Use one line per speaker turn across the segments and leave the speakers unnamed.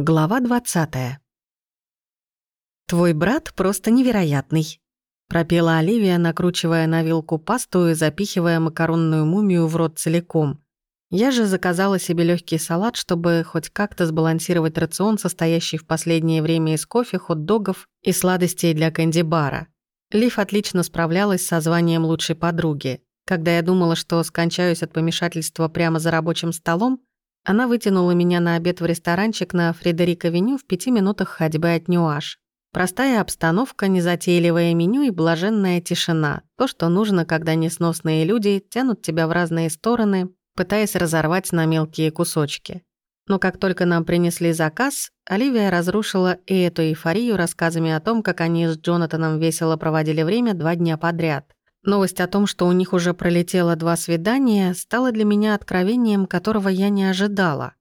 Глава 20. «Твой брат просто невероятный», — пропела Оливия, накручивая на вилку пасту и запихивая макаронную мумию в рот целиком. Я же заказала себе легкий салат, чтобы хоть как-то сбалансировать рацион, состоящий в последнее время из кофе, хот-догов и сладостей для кэнди-бара. Лив отлично справлялась со званием лучшей подруги. Когда я думала, что скончаюсь от помешательства прямо за рабочим столом, она вытянула меня на обед в ресторанчик на Фредерик-авеню в пяти минутах ходьбы от Нюаш. Простая обстановка, незатейливое меню и блаженная тишина. То, что нужно, когда несносные люди тянут тебя в разные стороны, пытаясь разорвать на мелкие кусочки. Но как только нам принесли заказ, Оливия разрушила и эту эйфорию рассказами о том, как они с Джонатаном весело проводили время два дня подряд. Новость о том, что у них уже пролетело два свидания, стала для меня откровением, которого я не ожидала.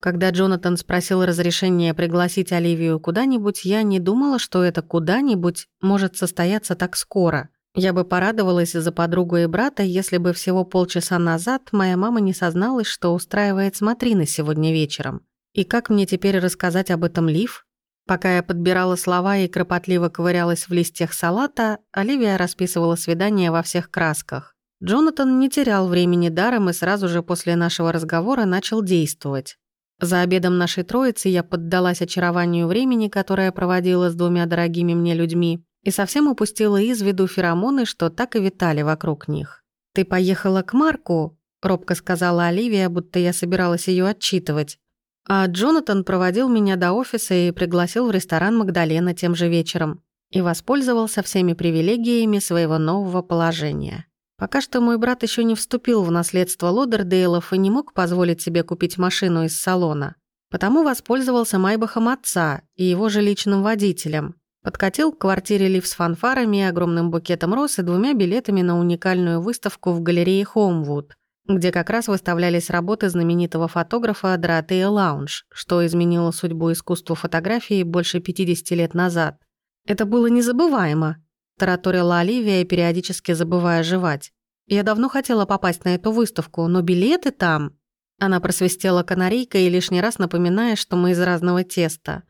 Когда Джонатан спросил разрешения пригласить Оливию куда-нибудь, я не думала, что это куда-нибудь может состояться так скоро. Я бы порадовалась за подругу и брата, если бы всего полчаса назад моя мама не созналась, что устраивает смотрины сегодня вечером. И как мне теперь рассказать об этом Лив? Пока я подбирала слова и кропотливо ковырялась в листьях салата, Оливия расписывала свидание во всех красках. Джонатан не терял времени даром и сразу же после нашего разговора начал действовать. За обедом нашей троицы я поддалась очарованию времени, которое проводила с двумя дорогими мне людьми, и совсем упустила из виду феромоны, что так и витали вокруг них. «Ты поехала к Марку?» — робко сказала Оливия, будто я собиралась ее отчитывать. А Джонатан проводил меня до офиса и пригласил в ресторан Магдалена тем же вечером и воспользовался всеми привилегиями своего нового положения. Пока что мой брат еще не вступил в наследство Лодердейлов и не мог позволить себе купить машину из салона. Потому воспользовался Майбахом отца и его же личным водителем. Подкатил к квартире Лив с фанфарами, огромным букетом роз и двумя билетами на уникальную выставку в галерее Хоумвуд – где как раз выставлялись работы знаменитого фотографа Доротея Лаунж, что изменило судьбу искусства фотографии больше 50 лет назад. «Это было незабываемо», – тараторила Оливия, периодически забывая жевать. «Я давно хотела попасть на эту выставку, но билеты там...» Она просвистела канарейкой, лишний раз напоминая, что мы из разного теста.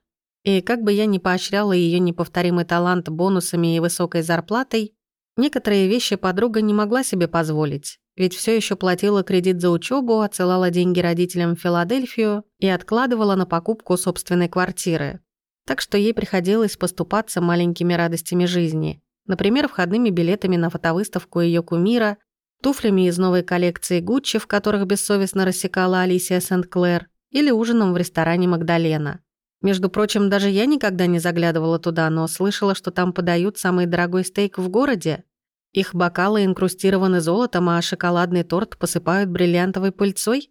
И как бы я ни поощряла ее неповторимый талант бонусами и высокой зарплатой, некоторые вещи подруга не могла себе позволить ведь все еще платила кредит за учебу, отсылала деньги родителям в Филадельфию и откладывала на покупку собственной квартиры. Так что ей приходилось поступаться маленькими радостями жизни. Например, входными билетами на фотовыставку ее кумира, туфлями из новой коллекции Гуччи, в которых бессовестно рассекала Алисия Сент-Клэр, или ужином в ресторане Магдалена. Между прочим, даже я никогда не заглядывала туда, но слышала, что там подают самый дорогой стейк в городе, их бокалы инкрустированы золотом, а шоколадный торт посыпают бриллиантовой пыльцой?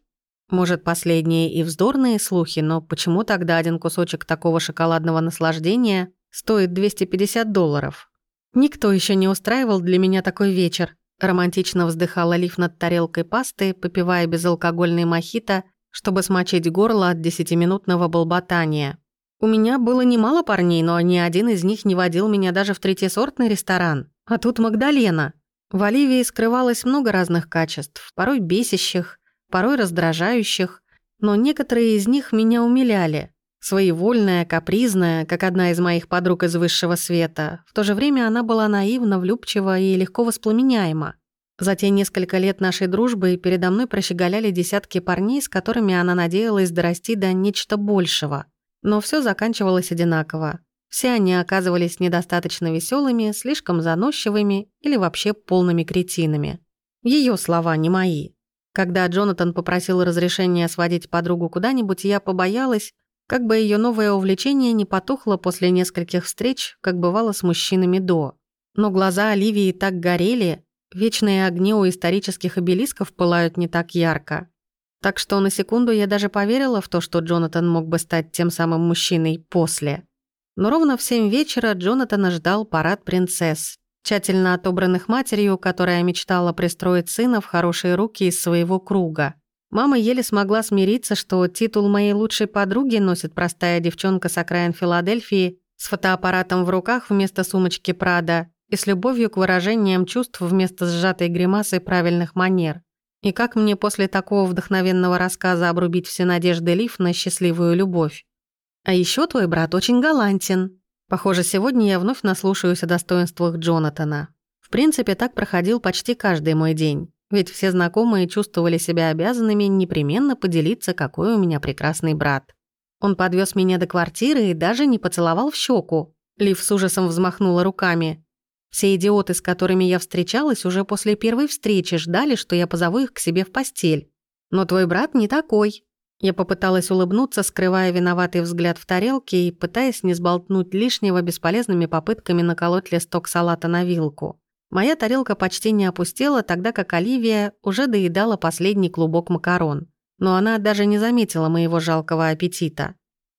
Может, последние и вздорные слухи, но почему тогда один кусочек такого шоколадного наслаждения стоит 250 долларов? Никто еще не устраивал для меня такой вечер. Романтично вздыхала Лив над тарелкой пасты, попивая безалкогольный мохито, чтобы смочить горло от десятиминутного болботания. У меня было немало парней, но ни один из них не водил меня даже в третьесортный ресторан. А тут Магдалена. В Оливии скрывалось много разных качеств, порой бесящих, порой раздражающих, но некоторые из них меня умиляли. Своевольная, капризная, как одна из моих подруг из высшего света. В то же время она была наивна, влюбчива и легко воспламеняема. За те несколько лет нашей дружбы передо мной прощеголяли десятки парней, с которыми она надеялась дорасти до нечто большего. Но все заканчивалось одинаково. Все они оказывались недостаточно веселыми, слишком заносчивыми или вообще полными кретинами. Ее слова, не мои. Когда Джонатан попросил разрешения сводить подругу куда-нибудь, я побоялась, как бы ее новое увлечение не потухло после нескольких встреч, как бывало с мужчинами до. Но глаза Оливии так горели, вечные огни у исторических обелисков пылают не так ярко. Так что на секунду я даже поверила в то, что Джонатан мог бы стать тем самым мужчиной после. Но ровно в семь вечера Джонатана ждал парад принцесс, тщательно отобранных матерью, которая мечтала пристроить сына в хорошие руки из своего круга. Мама еле смогла смириться, что титул моей лучшей подруги носит простая девчонка с окраин Филадельфии с фотоаппаратом в руках вместо сумочки Прада и с любовью к выражениям чувств вместо сжатой гримасы правильных манер. И как мне после такого вдохновенного рассказа обрубить все надежды Лив на счастливую любовь? А еще твой брат очень галантен. Похоже, сегодня я вновь наслушаюсь о достоинствах Джонатана. В принципе, так проходил почти каждый мой день. Ведь все знакомые чувствовали себя обязанными непременно поделиться, какой у меня прекрасный брат. Он подвез меня до квартиры и даже не поцеловал в щеку. Лив с ужасом взмахнула руками. Все идиоты, с которыми я встречалась, уже после первой встречи ждали, что я позову их к себе в постель. Но твой брат не такой. Я попыталась улыбнуться, скрывая виноватый взгляд в тарелке и пытаясь не сболтнуть лишнего бесполезными попытками наколоть листок салата на вилку. Моя тарелка почти не опустела, тогда как Оливия уже доедала последний клубок макарон. Но она даже не заметила моего жалкого аппетита.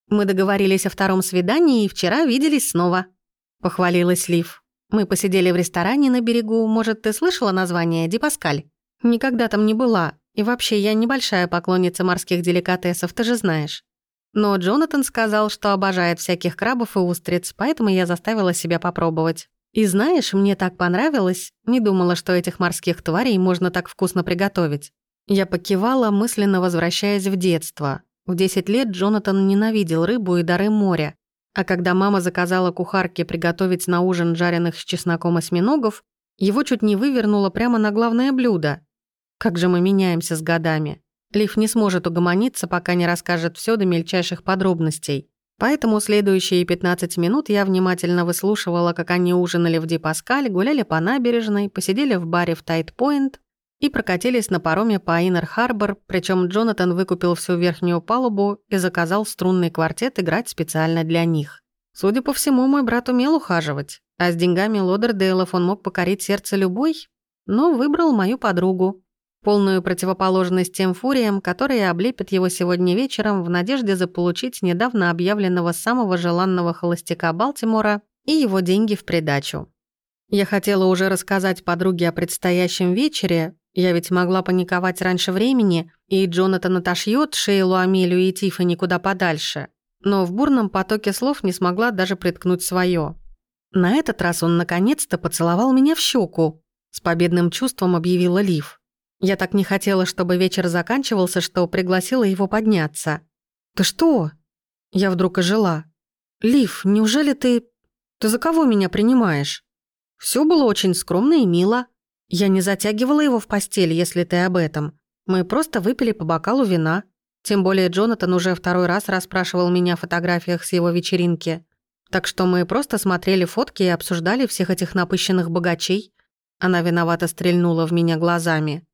«Мы договорились о втором свидании и вчера виделись снова», — похвалилась Лив. Мы посидели в ресторане на берегу. Может, ты слышала название Ди Паскаль? Никогда там не была. И вообще, я небольшая поклонница морских деликатесов, ты же знаешь. Но Джонатан сказал, что обожает всяких крабов и устриц, поэтому я заставила себя попробовать. И знаешь, мне так понравилось, не думала, что этих морских тварей можно так вкусно приготовить. Я покивала, мысленно возвращаясь в детство. В 10 лет Джонатан ненавидел рыбу и дары моря, а когда мама заказала кухарке приготовить на ужин жареных с чесноком осьминогов, его чуть не вывернуло прямо на главное блюдо. Как же мы меняемся с годами. Лив не сможет угомониться, пока не расскажет все до мельчайших подробностей. Поэтому следующие 15 минут я внимательно выслушивала, как они ужинали в Ди Паскаль, гуляли по набережной, посидели в баре в Тайт-Пойнт и прокатились на пароме по Иннер-Харбор, причем Джонатан выкупил всю верхнюю палубу и заказал струнный квартет играть специально для них. Судя по всему, мой брат умел ухаживать, а с деньгами Лодердейлов он мог покорить сердце любой, но выбрал мою подругу, полную противоположность тем фуриям, которые облепят его сегодня вечером в надежде заполучить недавно объявленного самого желанного холостяка Балтимора и его деньги в придачу. Я хотела уже рассказать подруге о предстоящем вечере, я ведь могла паниковать раньше времени, и Джонатан отошьёт Шейлу, Амелию и Тиффани куда подальше. Но в бурном потоке слов не смогла даже приткнуть своё. На этот раз он наконец-то поцеловал меня в щеку. С победным чувством объявила Лив. Я так не хотела, чтобы вечер заканчивался, что пригласила его подняться. «Ты что?» Я вдруг ожила. «Лив, неужели ты... Ты за кого меня принимаешь?» Все было очень скромно и мило. Я не затягивала его в постель, если ты об этом. Мы просто выпили по бокалу вина. Тем более Джонатан уже второй раз расспрашивал меня о фотографиях с его вечеринки. Так что мы просто смотрели фотки и обсуждали всех этих напыщенных богачей. Она виновато стрельнула в меня глазами.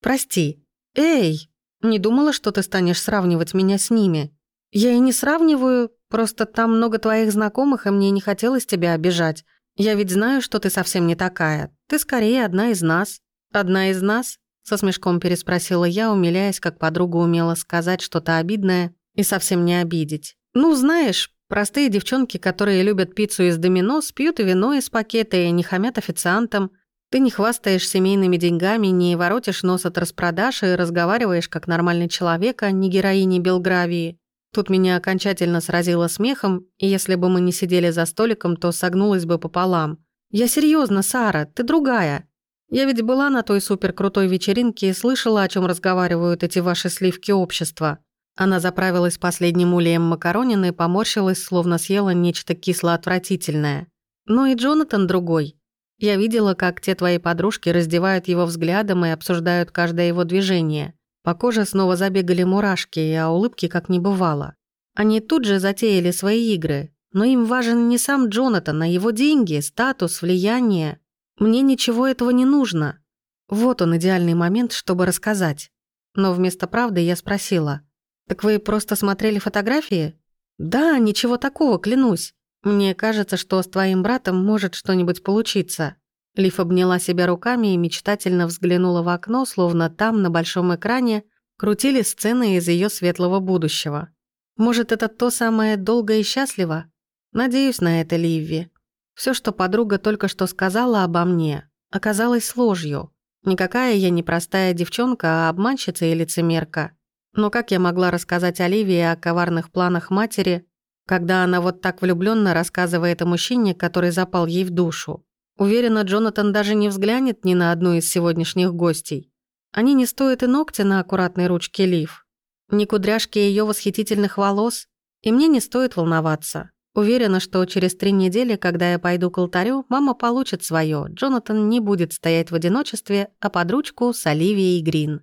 «Прости. Эй, не думала, что ты станешь сравнивать меня с ними. Я и не сравниваю, просто там много твоих знакомых, и мне не хотелось тебя обижать. Я ведь знаю, что ты совсем не такая. Ты скорее одна из нас. Одна из нас? Со смешком переспросила я, умиляясь, как подруга умела сказать что-то обидное и совсем не обидеть. Ну, знаешь, простые девчонки, которые любят пиццу из домино, пьют вино из пакета и не хамят официантам. Ты не хвастаешь семейными деньгами, не воротишь нос от распродаж и разговариваешь как нормальный человек, а не героини Белгравии. Тут меня окончательно сразило смехом, и если бы мы не сидели за столиком, то согнулась бы пополам. «Я серьезно, Сара, ты другая. Я ведь была на той суперкрутой вечеринке и слышала, о чем разговаривают эти ваши сливки общества». Она заправилась последним ульем макаронины и поморщилась, словно съела нечто кисло-отвратительное. Но и Джонатан другой. Я видела, как те твои подружки раздевают его взглядом и обсуждают каждое его движение. По коже снова забегали мурашки, а улыбки как не бывало. Они тут же затеяли свои игры, но им важен не сам Джонатан, а его деньги, статус, влияние. Мне ничего этого не нужно. Вот он идеальный момент, чтобы рассказать. Но вместо правды я спросила. «Так вы просто смотрели фотографии?» «Да, ничего такого, клянусь. Мне кажется, что с твоим братом может что-нибудь получиться». Лиф обняла себя руками и мечтательно взглянула в окно, словно там, на большом экране, крутили сцены из ее светлого будущего. Может, это то самое «долго и счастливо»? Надеюсь на это, Ливи. Все, что подруга только что сказала обо мне, оказалось ложью. Никакая я не простая девчонка, а обманщица и лицемерка. Но как я могла рассказать Оливии о коварных планах матери, когда она вот так влюбленно рассказывает о мужчине, который запал ей в душу? Уверена, Джонатан даже не взглянет ни на одну из сегодняшних гостей. Они не стоят и ногтя на аккуратной ручке Лив, ни кудряшки ее восхитительных волос, И мне не стоит волноваться. Уверена, что через три недели, когда я пойду к алтарю, мама получит свое. Джонатан не будет стоять в одиночестве, а под ручку с Оливией Грин.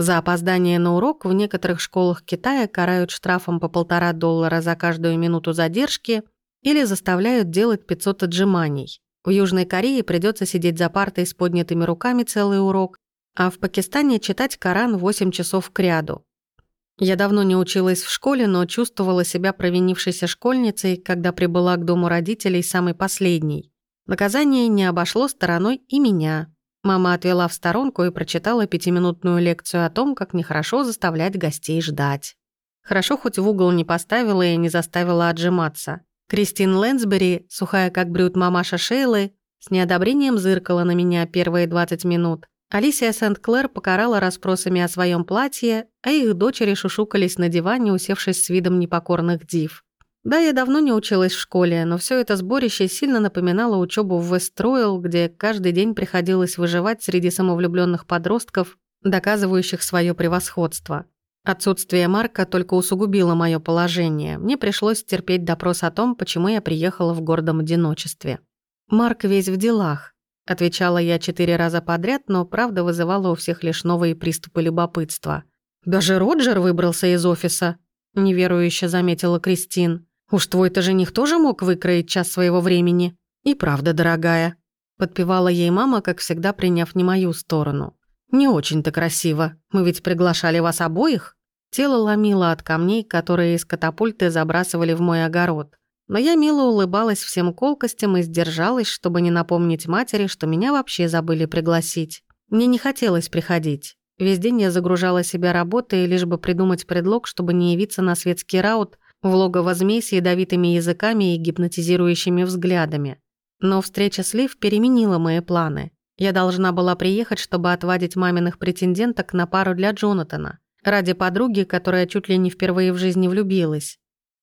За опоздание на урок в некоторых школах Китая карают штрафом по полтора доллара за каждую минуту задержки или заставляют делать 500 отжиманий. В Южной Корее придется сидеть за партой с поднятыми руками целый урок, а в Пакистане читать Коран 8 часов кряду. Я давно не училась в школе, но чувствовала себя провинившейся школьницей, когда прибыла к дому родителей самой последней. Наказание не обошло стороной и меня. Мама отвела в сторонку и прочитала пятиминутную лекцию о том, как нехорошо заставлять гостей ждать. Хорошо хоть в угол не поставила и не заставила отжиматься. Кристин Лэнсбери, сухая как брют мамаша Шейлы, с неодобрением зыркала на меня первые 20 минут. Алисия Сент-Клэр покарала расспросами о своем платье, а их дочери шушукались на диване, усевшись с видом непокорных див. Да, я давно не училась в школе, но все это сборище сильно напоминало учебу в Вестроил, где каждый день приходилось выживать среди самовлюбленных подростков, доказывающих свое превосходство. Отсутствие Марка только усугубило мое положение. Мне пришлось терпеть допрос о том, почему я приехала в гордом одиночестве. Марк весь в делах. Отвечала я четыре раза подряд, но правда вызывала у всех лишь новые приступы любопытства. «Даже Роджер выбрался из офиса», — неверующе заметила Кристин. «Уж твой-то жених тоже мог выкроить час своего времени?» «И правда, дорогая», — подпевала ей мама, как всегда приняв не мою сторону. «Не очень-то красиво. Мы ведь приглашали вас обоих?» Тело ломило от камней, которые из катапульты забрасывали в мой огород. Но я мило улыбалась всем колкостям и сдержалась, чтобы не напомнить матери, что меня вообще забыли пригласить. Мне не хотелось приходить. Весь день я загружала себя работой, лишь бы придумать предлог, чтобы не явиться на светский раут в логово змей с ядовитыми языками и гипнотизирующими взглядами. Но встреча с Лив переменила мои планы. Я должна была приехать, чтобы отвадить маминых претенденток на пару для Джонатана. Ради подруги, которая чуть ли не впервые в жизни влюбилась.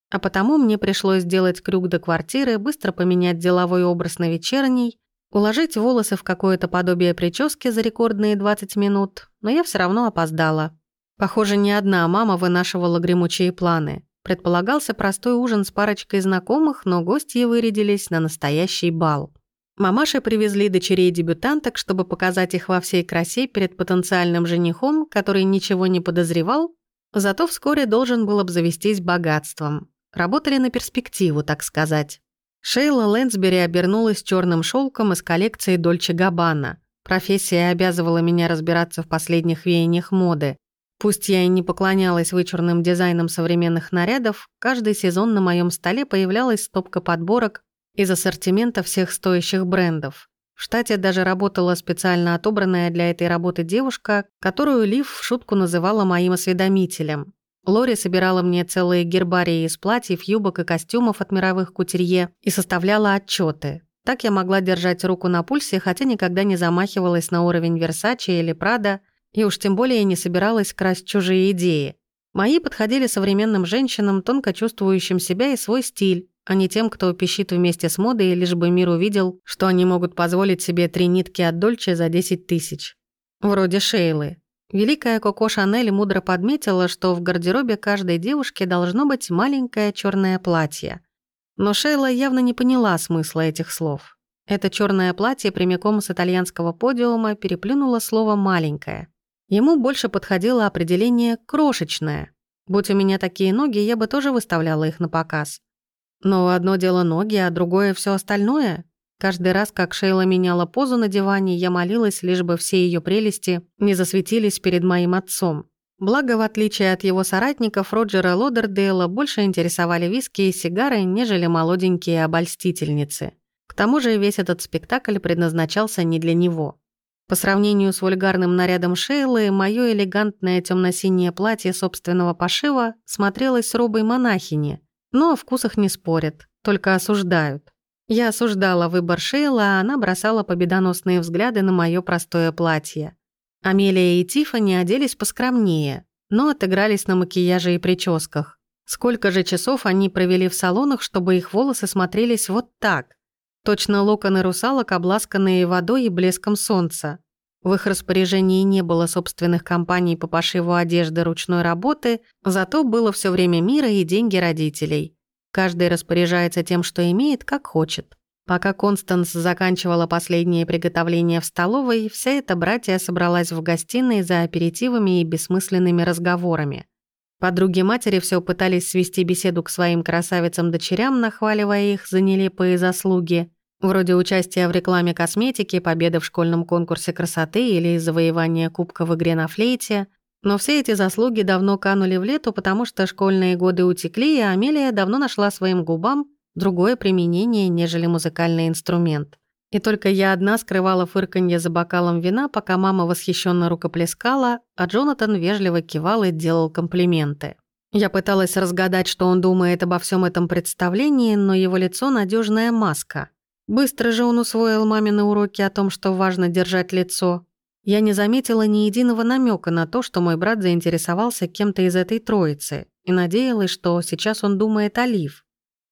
А потому мне пришлось сделать крюк до квартиры, быстро поменять деловой образ на вечерний, уложить волосы в какое-то подобие прически за рекордные 20 минут, но я все равно опоздала. Похоже, не одна мама вынашивала гремучие планы. Предполагался простой ужин с парочкой знакомых, но гости вырядились на настоящий бал. Мамаши привезли дочерей дебютанток, чтобы показать их во всей красе перед потенциальным женихом, который ничего не подозревал, зато вскоре должен был обзавестись богатством. Работали на перспективу, так сказать. Шейла Лэнсбери обернулась черным шелком из коллекции Дольче Габбана. Профессия обязывала меня разбираться в последних веяниях моды. Пусть я и не поклонялась вычурным дизайнам современных нарядов, каждый сезон на моем столе появлялась стопка подборок из ассортимента всех стоящих брендов. В штате даже работала специально отобранная для этой работы девушка, которую Лив в шутку называла моим осведомителем. Лори собирала мне целые гербарии из платьев, юбок и костюмов от мировых кутюрье и составляла отчеты. Так я могла держать руку на пульсе, хотя никогда не замахивалась на уровень Версачи или Прада, и уж тем более не собиралась красть чужие идеи. Мои подходили современным женщинам, тонко чувствующим себя и свой стиль, а не тем, кто пищит вместе с модой, лишь бы мир увидел, что они могут позволить себе три нитки от Дольче за 10 тысяч. Вроде Шейлы. Великая Коко Шанель мудро подметила, что в гардеробе каждой девушки должно быть маленькое черное платье. Но Шейла явно не поняла смысла этих слов. Это черное платье прямиком с итальянского подиума переплюнуло слово «маленькое». Ему больше подходило определение «крошечное». Будь у меня такие ноги, я бы тоже выставляла их на показ. Но одно дело ноги, а другое все остальное. Каждый раз, как Шейла меняла позу на диване, я молилась, лишь бы все ее прелести не засветились перед моим отцом. Благо, в отличие от его соратников, Роджера Лодердейла больше интересовали виски и сигары, нежели молоденькие обольстительницы. К тому же весь этот спектакль предназначался не для него. По сравнению с вульгарным нарядом Шейлы, мое элегантное темно-синее платье собственного пошива смотрелось робой монахини. Но о вкусах не спорят, только осуждают. Я осуждала выбор Шейла, а она бросала победоносные взгляды на мое простое платье. Амелия и Тиффани оделись поскромнее, но отыгрались на макияже и прическах. Сколько же часов они провели в салонах, чтобы их волосы смотрелись вот так. Точно локоны русалок, обласканные водой и блеском солнца. В их распоряжении не было собственных компаний по пошиву одежды ручной работы, зато было все время мира и деньги родителей. Каждый распоряжается тем, что имеет, как хочет. Пока Констанс заканчивала последние приготовления в столовой, вся эта братья собралась в гостиной за аперитивами и бессмысленными разговорами. Подруги матери все пытались свести беседу к своим красавицам-дочерям, нахваливая их за нелепые заслуги, вроде участия в рекламе косметики, победы в школьном конкурсе красоты или завоевания кубка в игре на флейте. Но все эти заслуги давно канули в лету, потому что школьные годы утекли, и Амелия давно нашла своим губам другое применение, нежели музыкальный инструмент. И только я одна скрывала фырканье за бокалом вина, пока мама восхищенно рукоплескала, а Джонатан вежливо кивал и делал комплименты. Я пыталась разгадать, что он думает обо всем этом представлении, но его лицо надежная маска. Быстро же он усвоил мамины уроки о том, что важно держать лицо. Я не заметила ни единого намека на то, что мой брат заинтересовался кем-то из этой троицы, и надеялась, что сейчас он думает о Лив.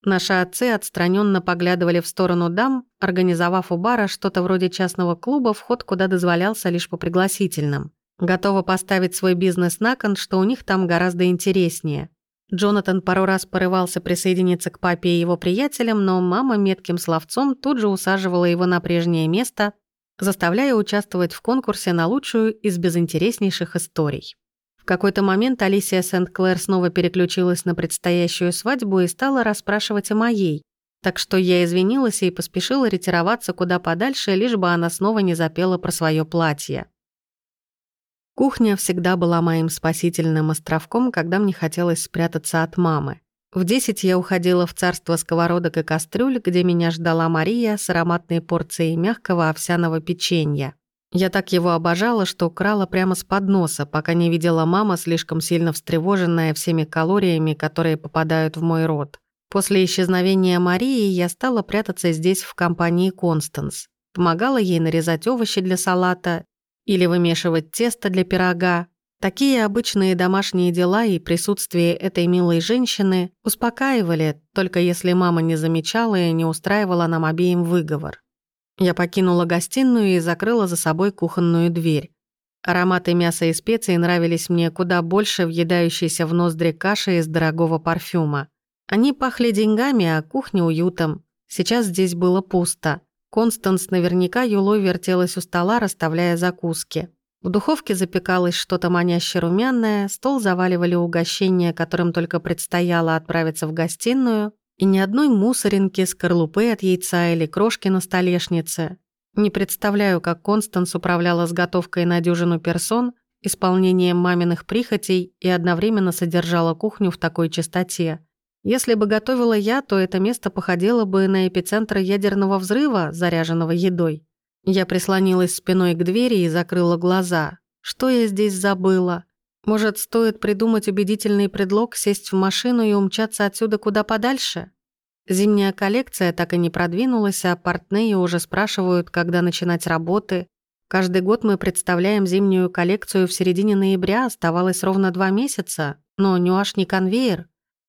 Наши отцы отстраненно поглядывали в сторону дам, организовав у бара что-то вроде частного клуба, вход куда дозволялся лишь по пригласительным. Готова поставить свой бизнес на кон, что у них там гораздо интереснее. Джонатан пару раз порывался присоединиться к папе и его приятелям, но мама метким словцом тут же усаживала его на прежнее место, заставляя участвовать в конкурсе на лучшую из безинтереснейших историй. В какой-то момент Алисия Сент-Клэр снова переключилась на предстоящую свадьбу и стала расспрашивать о моей. Так что я извинилась и поспешила ретироваться куда подальше, лишь бы она снова не запела про свое платье. Кухня всегда была моим спасительным островком, когда мне хотелось спрятаться от мамы. В десять я уходила в царство сковородок и кастрюль, где меня ждала Мария с ароматной порцией мягкого овсяного печенья. Я так его обожала, что крала прямо с подноса, пока не видела мама, слишком сильно встревоженная всеми калориями, которые попадают в мой рот. После исчезновения Марии я стала прятаться здесь в компании Констанс. Помогала ей нарезать овощи для салата или вымешивать тесто для пирога. Такие обычные домашние дела и присутствие этой милой женщины успокаивали, только если мама не замечала и не устраивала нам обеим выговор. Я покинула гостиную и закрыла за собой кухонную дверь. Ароматы мяса и специй нравились мне куда больше въедающейся в ноздри каши из дорогого парфюма. Они пахли деньгами, а кухня уютом. Сейчас здесь было пусто. Констанс наверняка юлой вертелась у стола, расставляя закуски. В духовке запекалось что-то маняще румяное, стол заваливали угощения, которым только предстояло отправиться в гостиную, и ни одной мусоринки, скорлупы от яйца или крошки на столешнице. Не представляю, как Констанс управляла с готовкой на дюжину персон, исполнением маминых прихотей и одновременно содержала кухню в такой чистоте. Если бы готовила я, то это место походило бы на эпицентр ядерного взрыва, заряженного едой. Я прислонилась спиной к двери и закрыла глаза. Что я здесь забыла? Может, стоит придумать убедительный предлог, сесть в машину и умчаться отсюда куда подальше? Зимняя коллекция так и не продвинулась, а портные уже спрашивают, когда начинать работы. Каждый год мы представляем зимнюю коллекцию в середине ноября, оставалось ровно два месяца, но нюаш не конвейер.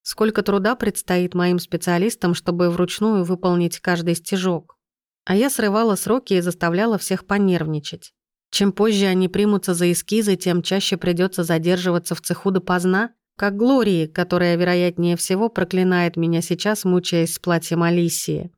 Сколько труда предстоит моим специалистам, чтобы вручную выполнить каждый стежок. А я срывала сроки и заставляла всех понервничать. Чем позже они примутся за эскизы, тем чаще придется задерживаться в цеху допоздна, как Глории, которая, вероятнее всего, проклинает меня сейчас, мучаясь с платьем Алисии.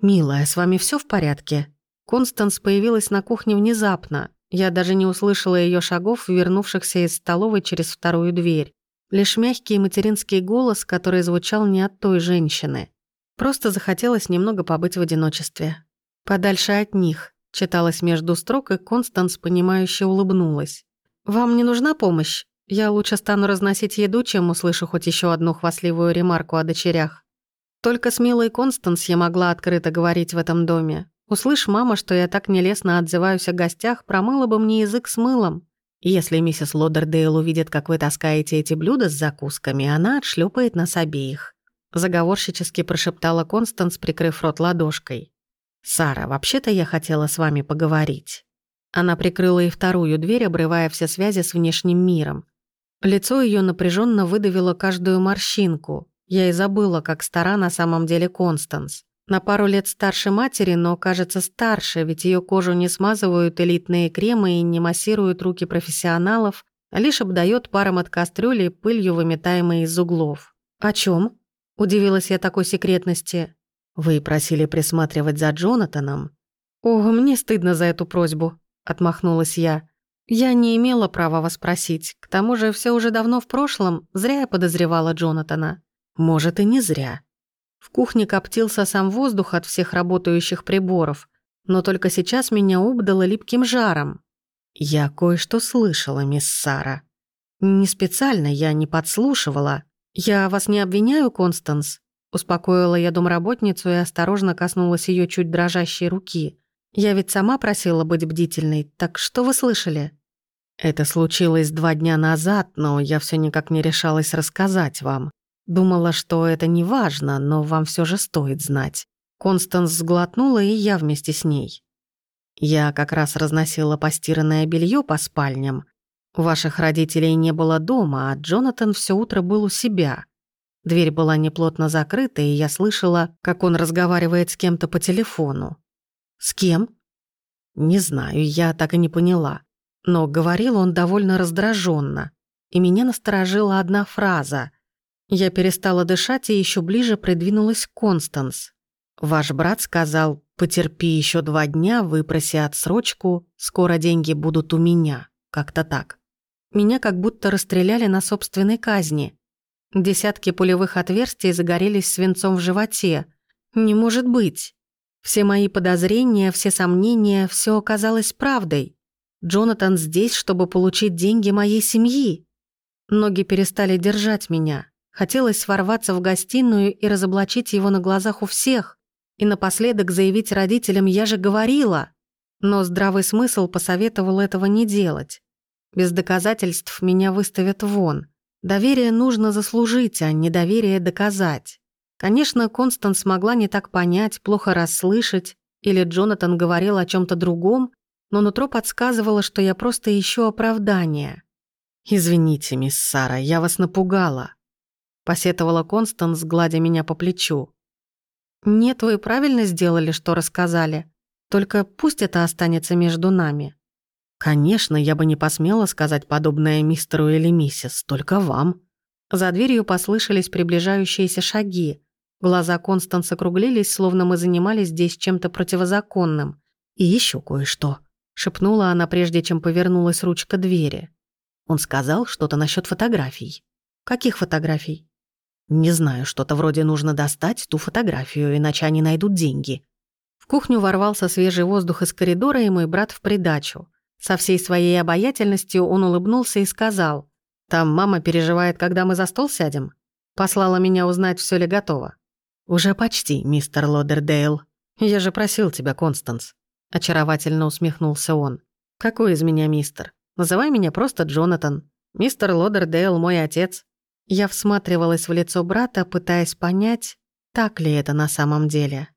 «Милая, с вами все в порядке?» Констанс появилась на кухне внезапно. Я даже не услышала ее шагов, вернувшихся из столовой через вторую дверь. Лишь мягкий материнский голос, который звучал не от той женщины. Просто захотелось немного побыть в одиночестве. Подальше от них. Читалось между строк, и Констанс, понимающе улыбнулась. «Вам не нужна помощь? Я лучше стану разносить еду, чем услышу хоть еще одну хвастливую ремарку о дочерях». Только с милой Констанс я могла открыто говорить в этом доме. Услышь, мама, что я так нелестно отзываюсь о гостях, промыла бы мне язык с мылом. Если миссис Лодердейл увидит, как вы таскаете эти блюда с закусками, она отшлепает нас обеих. Заговорщически прошептала Констанс, прикрыв рот ладошкой. «Сара, вообще-то я хотела с вами поговорить». Она прикрыла и вторую дверь, обрывая все связи с внешним миром. Лицо ее напряженно выдавило каждую морщинку. Я и забыла, как стара на самом деле Констанс. На пару лет старше матери, но, кажется, старше, ведь ее кожу не смазывают элитные кремы и не массируют руки профессионалов, а лишь обдает паром от кастрюли пылью, выметаемой из углов. «О чем? удивилась я такой секретности. «Вы просили присматривать за Джонатаном?» «О, мне стыдно за эту просьбу», — отмахнулась я. «Я не имела права вас спросить. К тому же все уже давно в прошлом, зря я подозревала Джонатана». «Может, и не зря», в кухне коптился сам воздух от всех работающих приборов, но только сейчас меня обдало липким жаром. «Я кое-что слышала, мисс Сара. Не специально, я не подслушивала. Я вас не обвиняю, Констанс?» Успокоила я домработницу и осторожно коснулась ее чуть дрожащей руки. «Я ведь сама просила быть бдительной, так что вы слышали?» «Это случилось два дня назад, но я все никак не решалась рассказать вам. Думала, что это не важно, но вам все же стоит знать. Констанс сглотнула, и я вместе с ней. Я как раз разносила постиранное белье по спальням. Ваших родителей не было дома, а Джонатан все утро был у себя. Дверь была неплотно закрыта, и я слышала, как он разговаривает с кем-то по телефону. С кем? Не знаю, я так и не поняла. Но говорил он довольно раздраженно, и меня насторожила одна фраза — я перестала дышать и еще ближе придвинулась Констанс. Ваш брат сказал, потерпи еще два дня, выпроси отсрочку, скоро деньги будут у меня. Как-то так. Меня как будто расстреляли на собственной казни. Десятки пулевых отверстий загорелись свинцом в животе. Не может быть. Все мои подозрения, все сомнения, все оказалось правдой. Джонатан здесь, чтобы получить деньги моей семьи. Ноги перестали держать меня. Хотелось ворваться в гостиную и разоблачить его на глазах у всех, и напоследок заявить родителям «я же говорила». Но здравый смысл посоветовал этого не делать. Без доказательств меня выставят вон. Доверие нужно заслужить, а недоверие доказать. Конечно, Констанс могла не так понять, плохо расслышать, или Джонатан говорил о чем то другом, но нутро подсказывало, что я просто ищу оправдания. «Извините, мисс Сара, я вас напугала», посетовала Констанс, гладя меня по плечу. «Нет, вы правильно сделали, что рассказали. Только пусть это останется между нами». «Конечно, я бы не посмела сказать подобное мистеру или миссис, только вам». За дверью послышались приближающиеся шаги. Глаза Констанс округлились, словно мы занимались здесь чем-то противозаконным. «И еще кое-что», — шепнула она, прежде чем повернулась ручка двери. Он сказал что-то насчет фотографий. «Каких фотографий?» Не знаю, что-то вроде нужно достать ту фотографию, иначе они найдут деньги. В кухню ворвался свежий воздух из коридора, и мой брат в придачу. Со всей своей обаятельностью он улыбнулся и сказал, «Там мама переживает, когда мы за стол сядем?» Послала меня узнать, все ли готово. «Уже почти, мистер Лодердейл. Я же просил тебя, Констанс». Очаровательно усмехнулся он. «Какой из меня мистер? Называй меня просто Джонатан. Мистер Лодердейл мой отец. Я всматривалась в лицо брата, пытаясь понять, так ли это на самом деле.